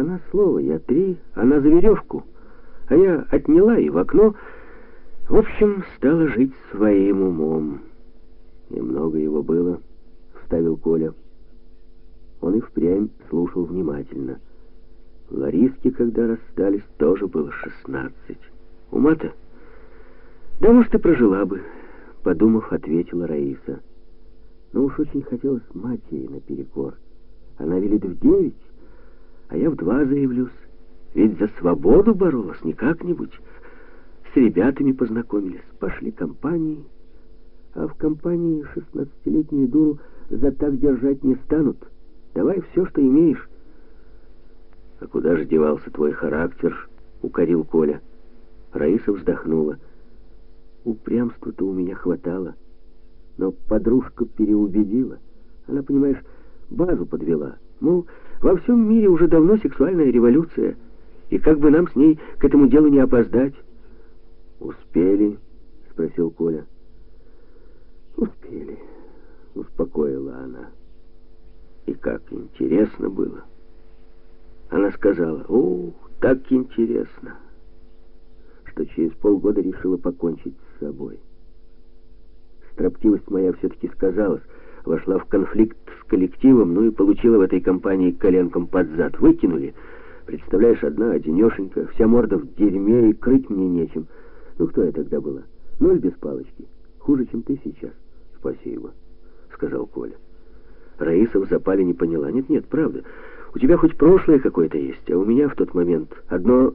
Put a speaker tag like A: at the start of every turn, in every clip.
A: Она слово, я три, она за веревку. А я отняла и в окно. В общем, стала жить своим умом. И много его было, вставил Коля. Он и впрямь слушал внимательно. Лариске, когда расстались, тоже было шестнадцать. Ума-то? Да, может, и прожила бы, подумав, ответила Раиса. Но уж очень хотелось матери наперекор. Она велит в девять, а я в два заявлюсь. Ведь за свободу боролась не как-нибудь. С ребятами познакомились, пошли компании. А в компании шестнадцатилетнюю дуру за так держать не станут. Давай все, что имеешь. А куда же девался твой характер? Укорил Коля. Раиса вздохнула. Упрямства-то у меня хватало. Но подружка переубедила. Она, понимаешь, базу подвела. Мол, во всем мире уже давно сексуальная революция, и как бы нам с ней к этому делу не опоздать. «Успели?» — спросил Коля. «Успели», — успокоила она. И как интересно было. Она сказала, «Ух, так интересно», что через полгода решила покончить с собой. Строптивость моя все-таки сказалась, вошла в конфликт коллективом, ну и получила в этой компании коленком под зад. Выкинули. Представляешь, одна, одинешенька, вся морда в дерьме, и крыть мне нечем. Ну, кто я тогда была? Ноль без палочки. Хуже, чем ты сейчас. Спасибо, сказал Коля. Раиса в запале не поняла. Нет-нет, правда. У тебя хоть прошлое какое-то есть, а у меня в тот момент одно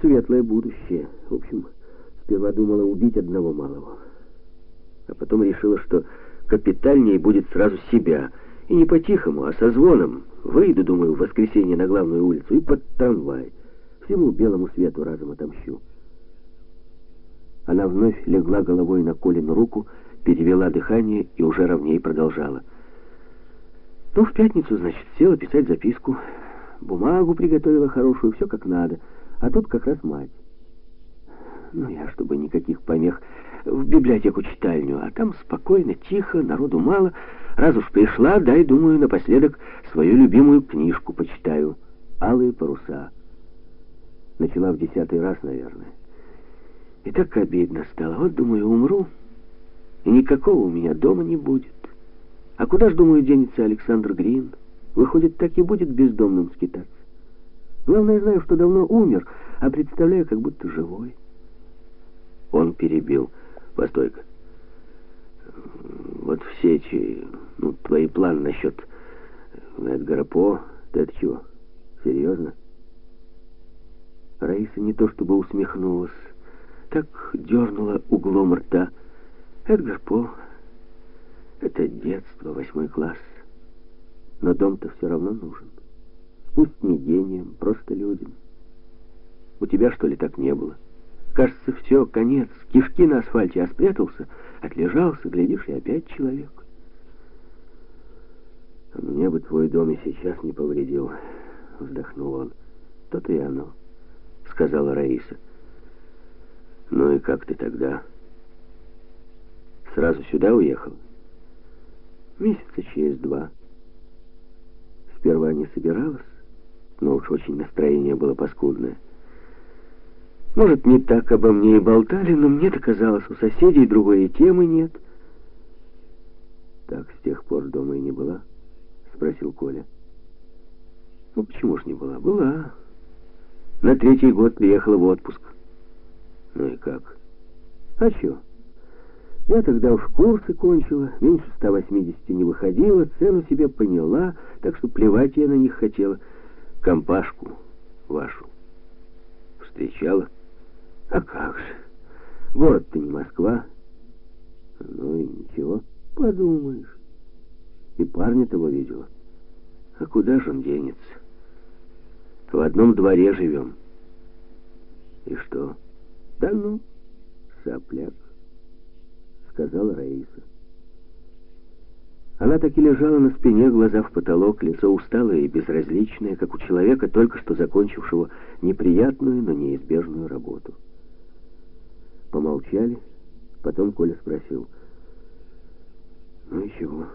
A: светлое будущее. В общем, сперва думала убить одного малого. А потом решила, что капитальнее будет сразу себя. И не по-тихому, а со звоном. Выйду, думаю, в воскресенье на главную улицу и под трамвай. Всему белому свету разом отомщу. Она вновь легла головой на Колину руку, перевела дыхание и уже ровнее продолжала. Ну, в пятницу, значит, села писать записку. Бумагу приготовила хорошую, все как надо. А тут как раз мать. Ну, я, чтобы никаких помех, в библиотеку-читальню, а там спокойно, тихо, народу мало. Раз уж пришла, дай, думаю, напоследок свою любимую книжку почитаю. «Алые паруса». Начала в десятый раз, наверное. И так обидно стало. Вот, думаю, умру, и никакого у меня дома не будет. А куда ж, думаю, денется Александр Грин? Выходит, так и будет бездомным скитаться. Главное, знаю, что давно умер, а представляю, как будто живой. Он перебил. Постой-ка. Вот все эти, ну, твои планы насчет Эдгара По, ты это чего? Серьезно? Раиса не то чтобы усмехнулась, так дернула углом рта. Эдгар По это детство, восьмой класс. Но дом-то все равно нужен. Пусть не гением, просто людям. У тебя, что ли, так не было? Кажется, все, конец. Кишки на асфальте, а спрятался, отлежался, глядишь, и опять человек. Мне бы твой дом и сейчас не повредил, вздохнул он. То-то и оно, сказала Раиса. Ну и как ты тогда? Сразу сюда уехал? Месяца через два. Сперва не собиралась, но уж очень настроение было паскудное. Может, не так обо мне и болтали, но мне-то казалось, у соседей другой темы нет. Так с тех пор дома и не была? Спросил Коля. Ну, почему ж не была? Была. На третий год приехала в отпуск. Ну и как? А чё? Я тогда уж курсы кончила, меньше 180 не выходила, цену себе поняла, так что плевать я на них хотела. Компашку вашу встречала. А как же? Город-то не Москва. Ну и ничего, подумаешь. И парня того видела. А куда же он денется? В одном дворе живем. И что? Да ну, сопляк сказала Раиса. Она так и лежала на спине, глаза в потолок, лицо усталое и безразличное, как у человека, только что закончившего неприятную, но неизбежную работу. Помолчали, потом Коля спросил, «Ну и чего?»